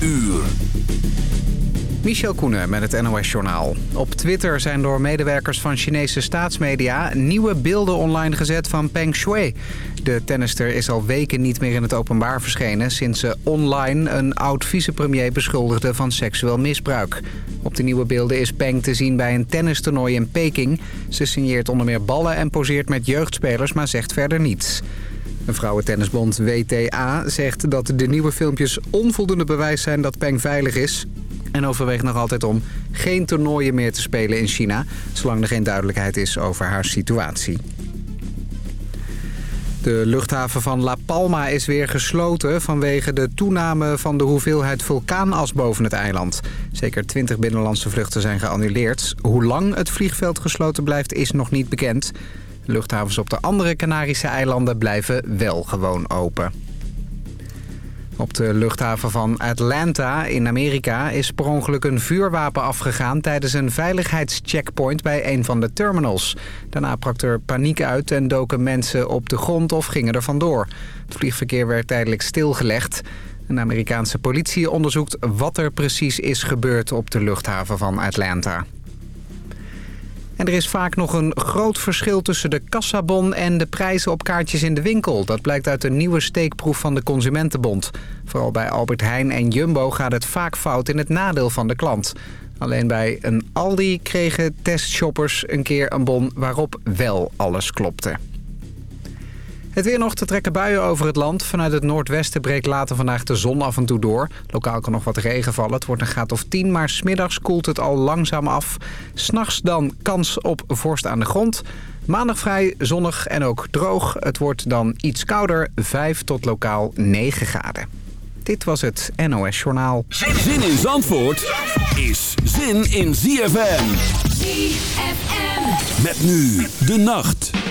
uur. Michel Koenen met het NOS-journaal. Op Twitter zijn door medewerkers van Chinese staatsmedia... nieuwe beelden online gezet van Peng Shuai. De tennister is al weken niet meer in het openbaar verschenen... sinds ze online een oud-vicepremier beschuldigde van seksueel misbruik. Op de nieuwe beelden is Peng te zien bij een tennistoernooi in Peking. Ze signeert onder meer ballen en poseert met jeugdspelers, maar zegt verder niets. Een vrouwentennisbond WTA zegt dat de nieuwe filmpjes onvoldoende bewijs zijn dat Peng veilig is... En overweegt nog altijd om geen toernooien meer te spelen in China... zolang er geen duidelijkheid is over haar situatie. De luchthaven van La Palma is weer gesloten vanwege de toename van de hoeveelheid vulkaanas boven het eiland. Zeker 20 binnenlandse vluchten zijn geannuleerd. Hoe lang het vliegveld gesloten blijft is nog niet bekend. Luchthavens op de andere Canarische eilanden blijven wel gewoon open. Op de luchthaven van Atlanta in Amerika is per ongeluk een vuurwapen afgegaan... tijdens een veiligheidscheckpoint bij een van de terminals. Daarna brak er paniek uit en doken mensen op de grond of gingen er vandoor. Het vliegverkeer werd tijdelijk stilgelegd. Een Amerikaanse politie onderzoekt wat er precies is gebeurd op de luchthaven van Atlanta. En er is vaak nog een groot verschil tussen de kassabon en de prijzen op kaartjes in de winkel. Dat blijkt uit een nieuwe steekproef van de Consumentenbond. Vooral bij Albert Heijn en Jumbo gaat het vaak fout in het nadeel van de klant. Alleen bij een Aldi kregen testshoppers een keer een bon waarop wel alles klopte. Het weer nog te trekken buien over het land. Vanuit het noordwesten breekt later vandaag de zon af en toe door. Lokaal kan nog wat regen vallen. Het wordt een graad of 10, maar smiddags koelt het al langzaam af. S'nachts dan kans op vorst aan de grond. Maandag vrij zonnig en ook droog. Het wordt dan iets kouder, 5 tot lokaal 9 graden. Dit was het NOS Journaal. Zin in Zandvoort is zin in ZFM. ZFM. Met nu de nacht.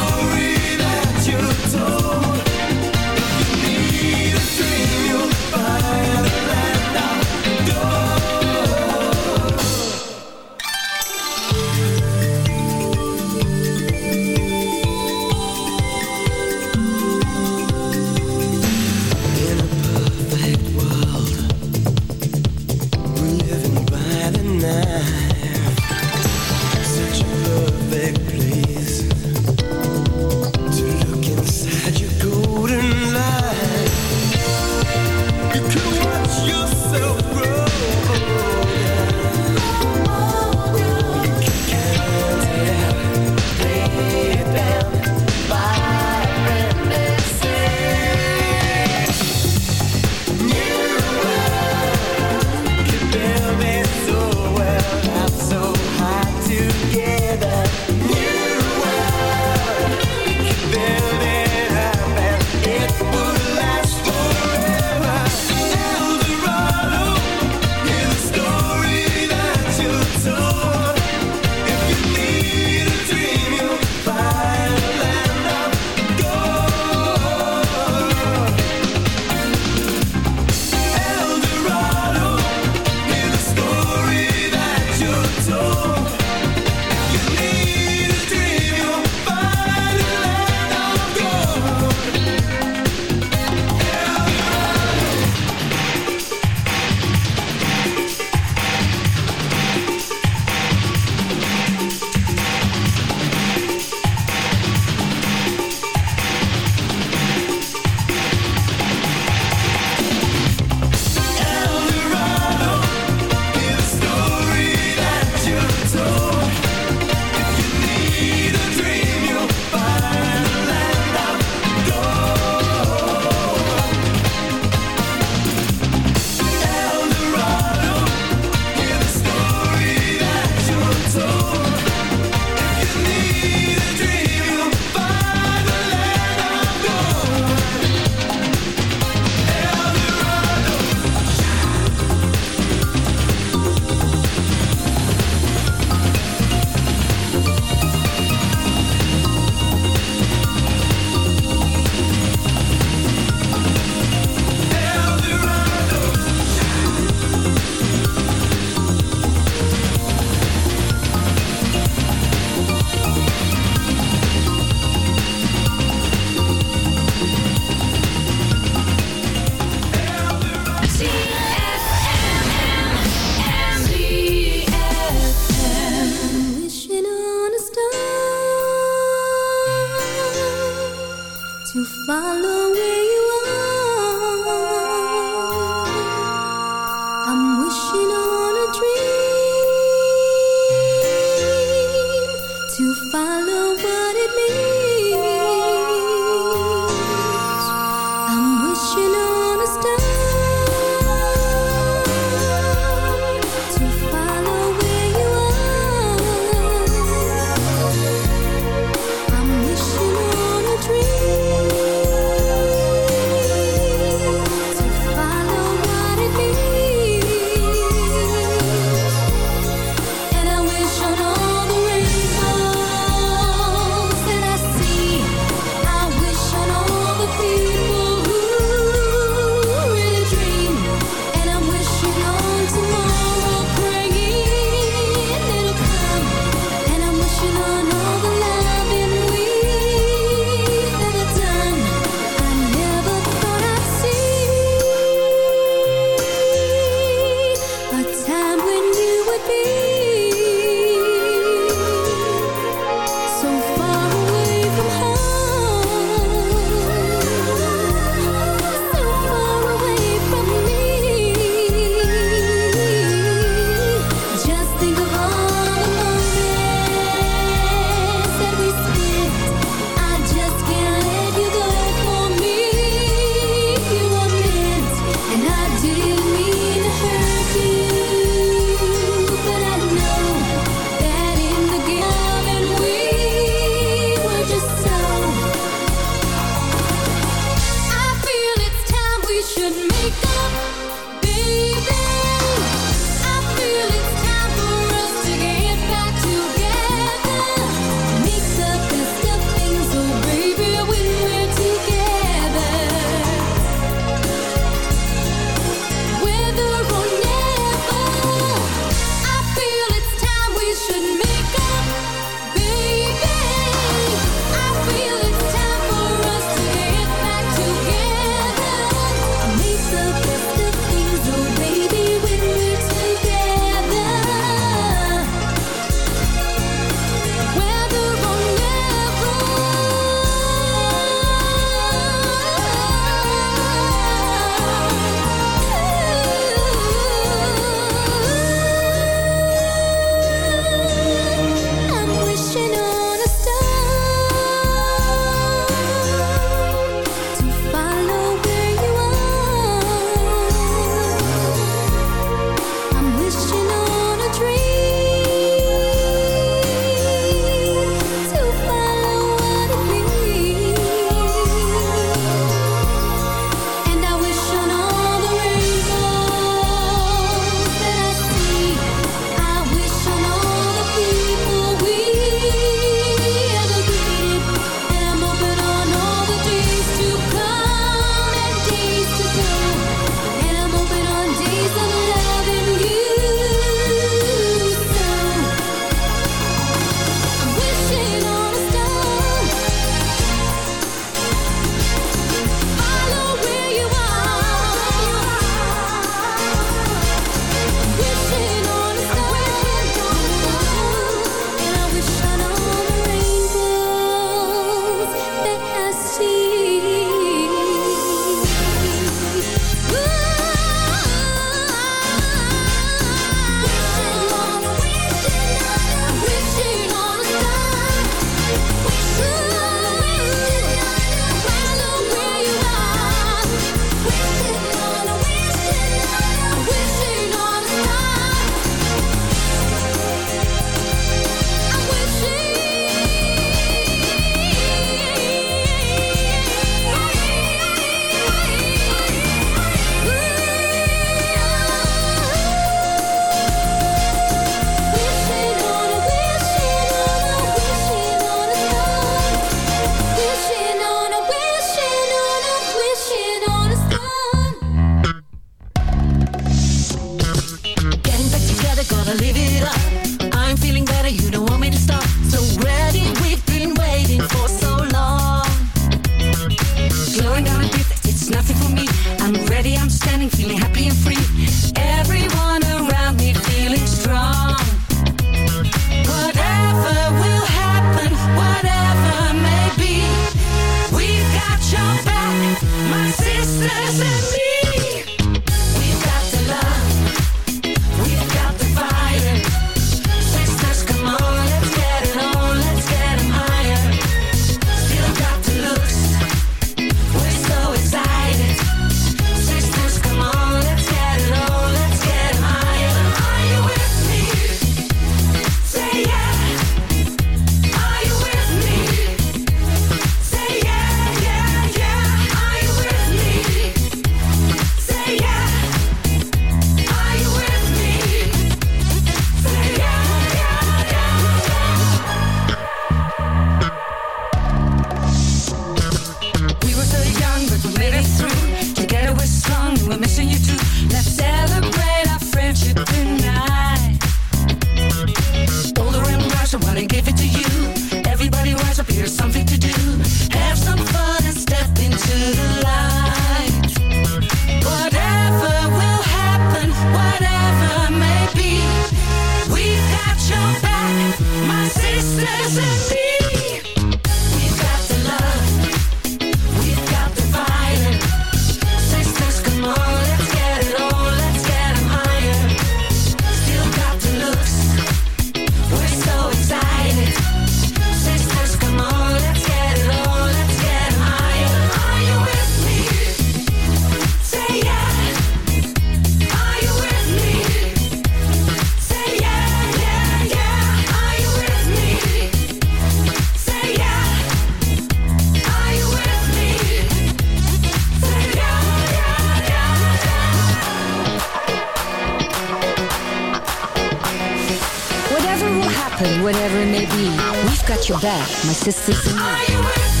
whatever it may be. We've got your back, my sisters and me.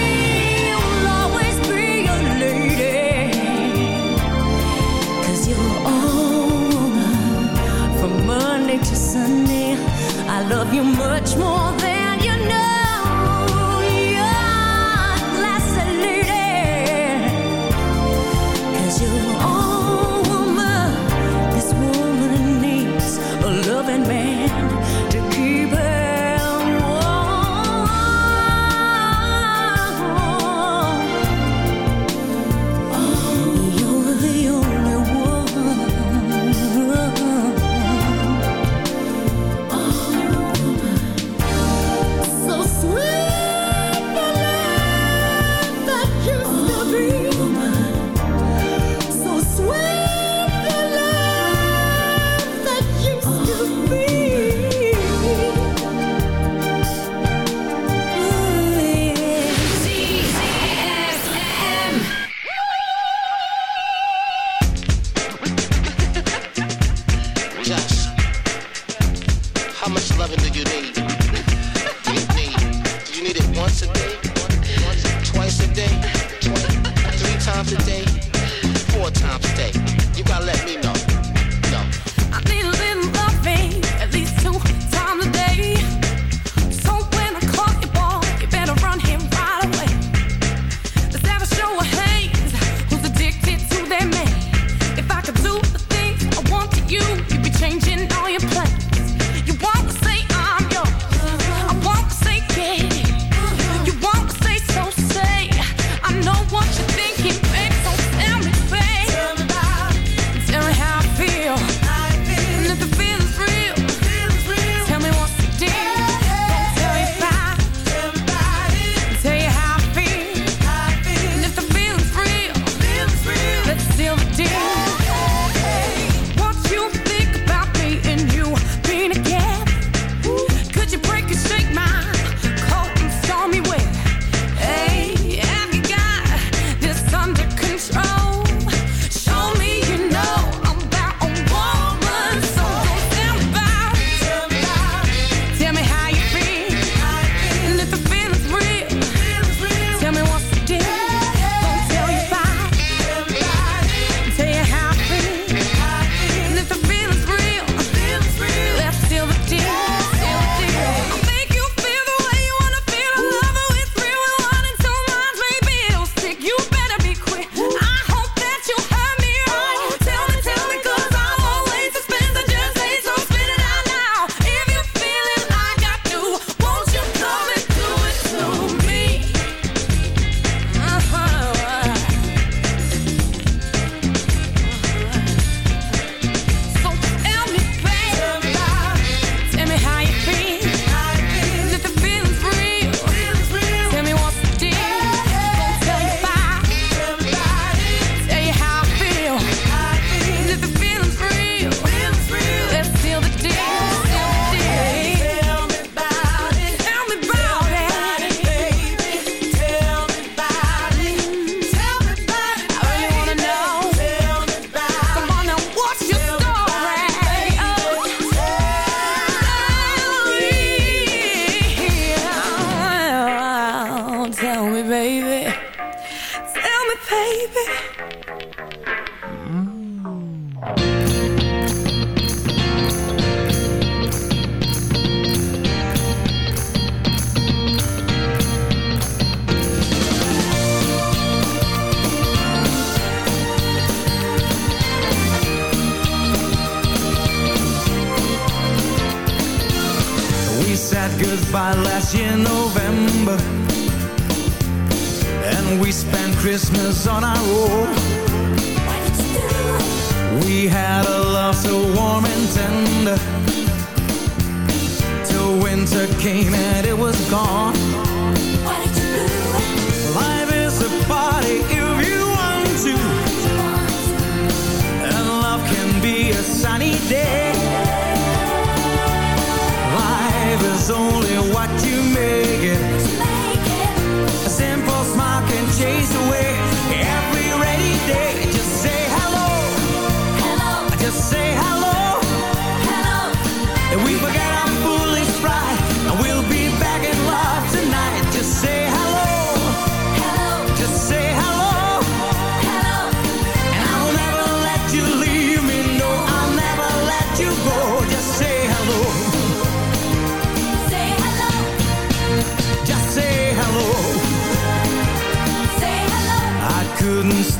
to Sunday. I love you much more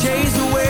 chase away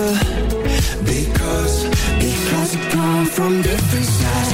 Because, because we come from different sides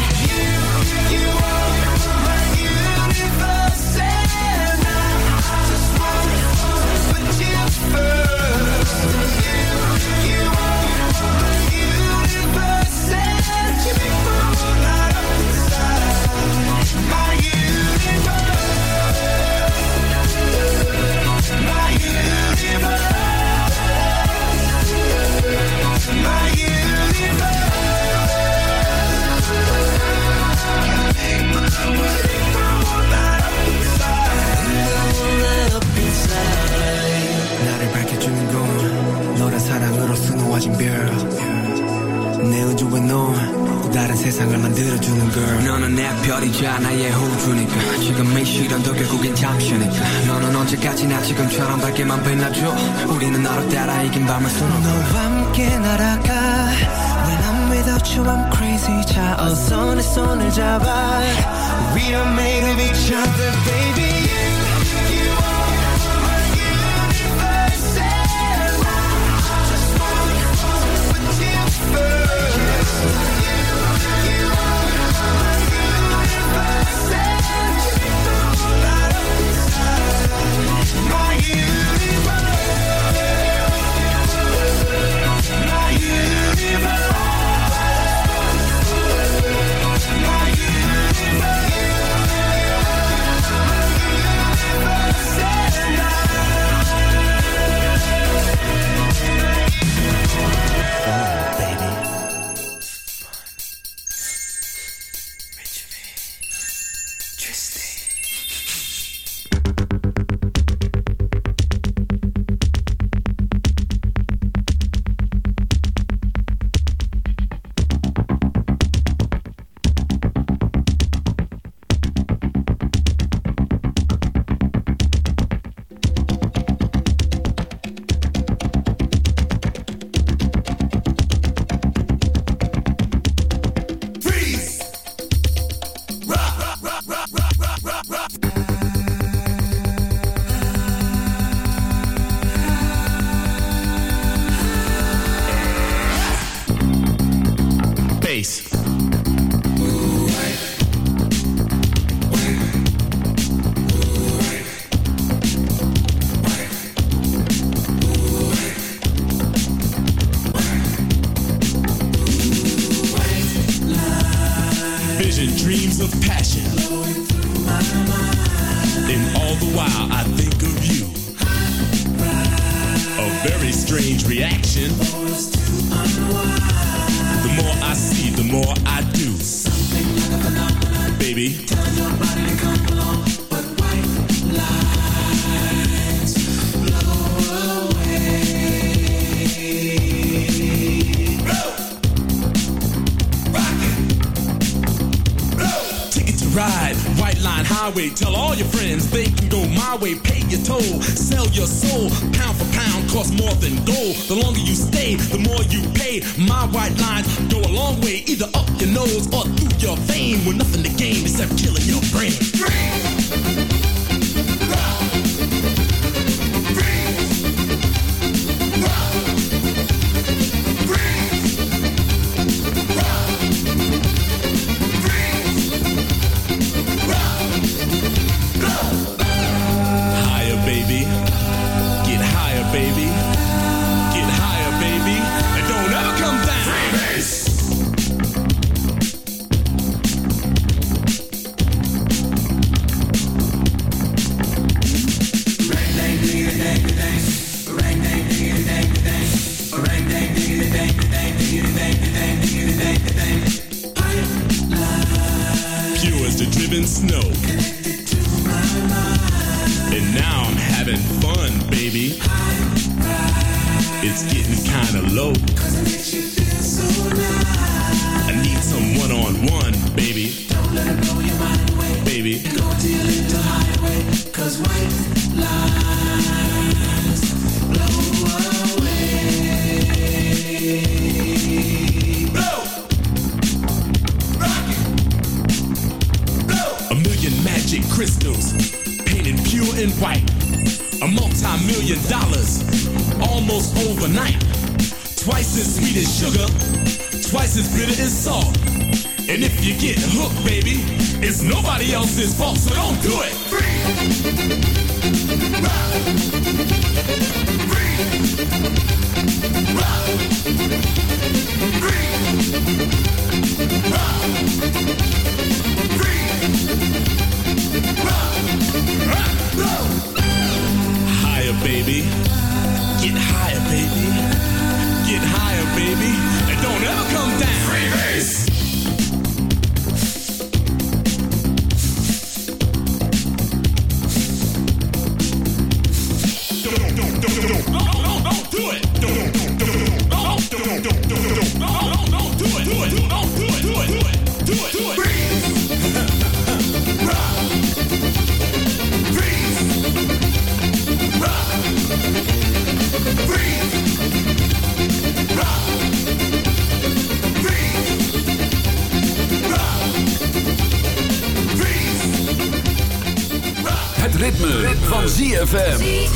ZFM.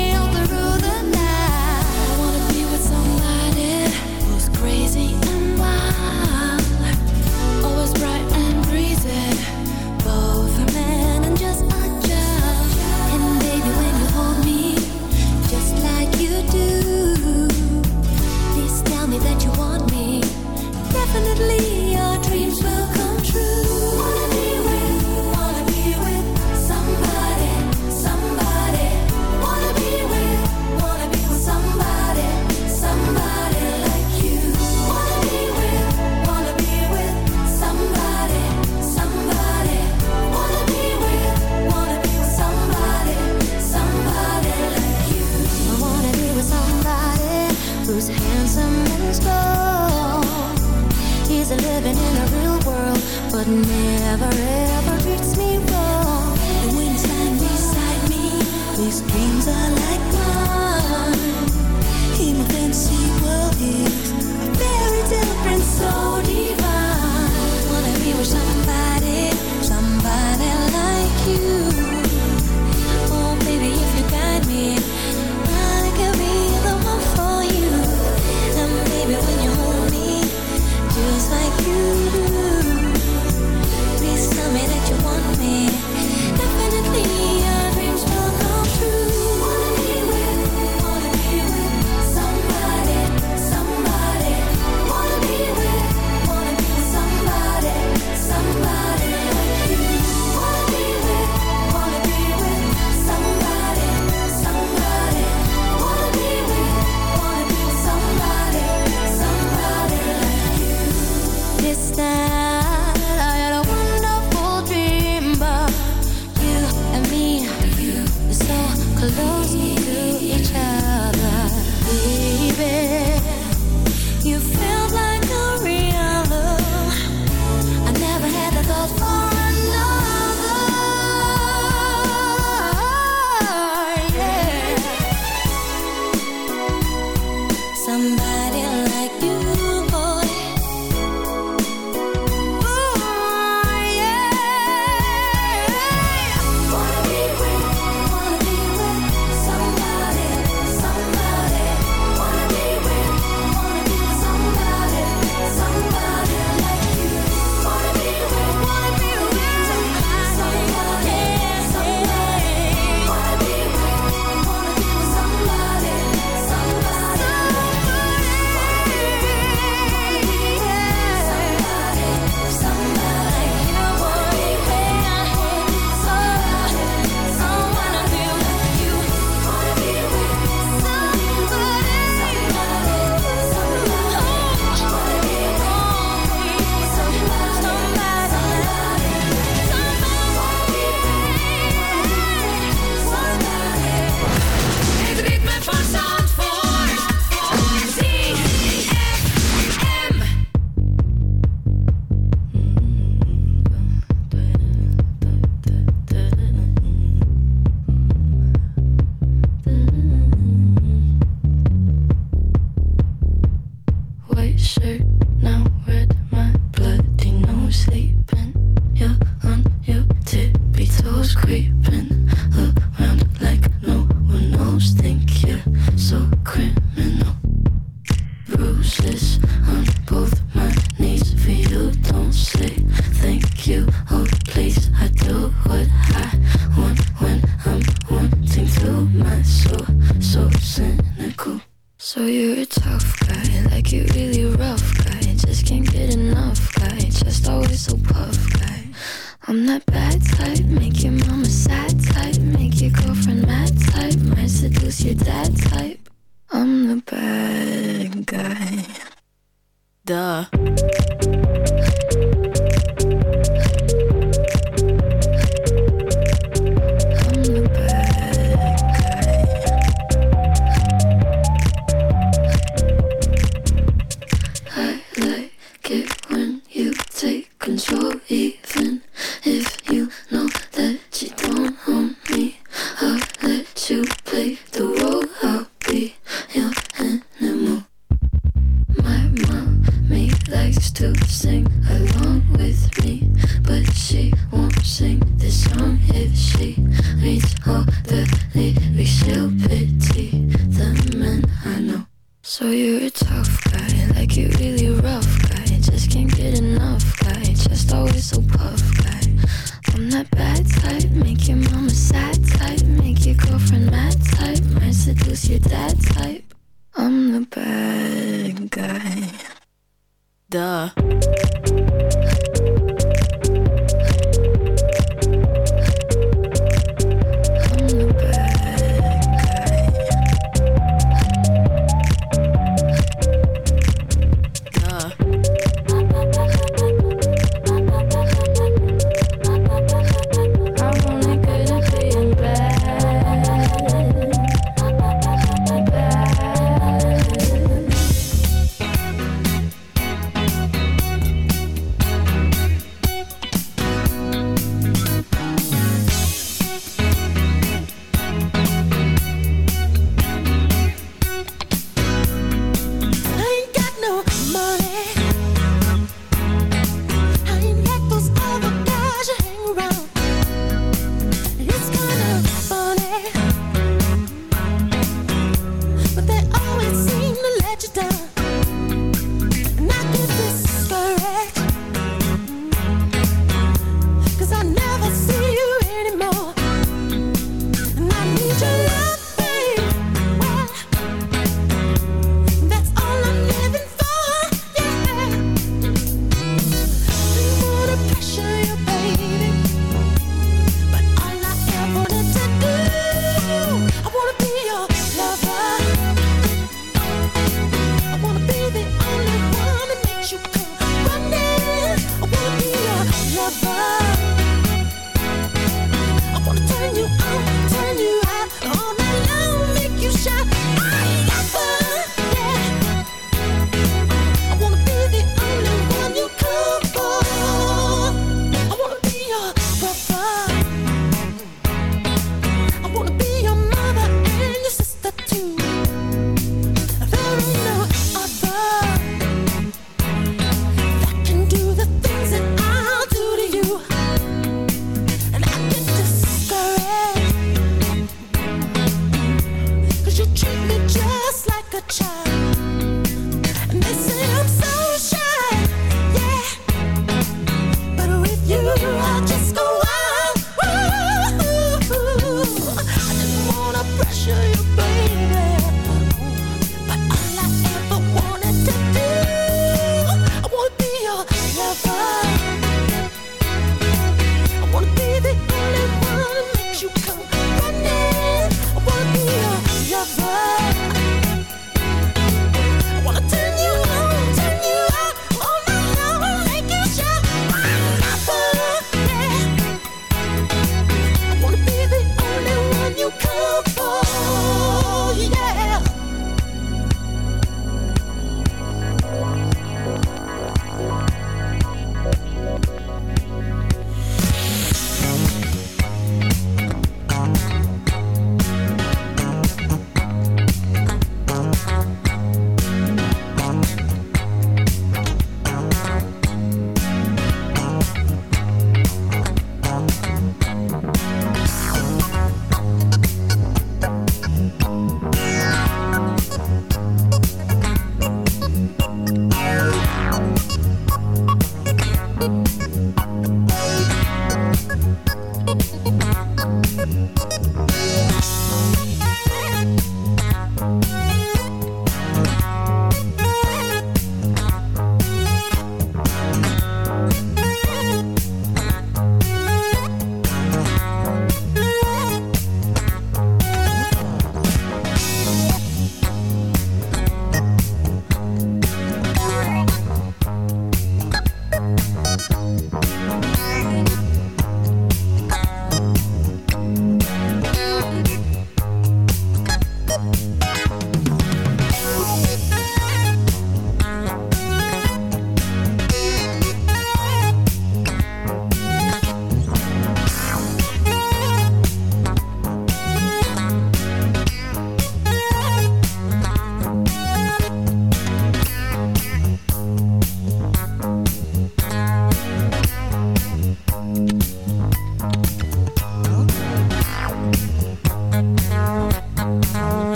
but never ever treats me wrong. And when you stand beside me, these dreams are like.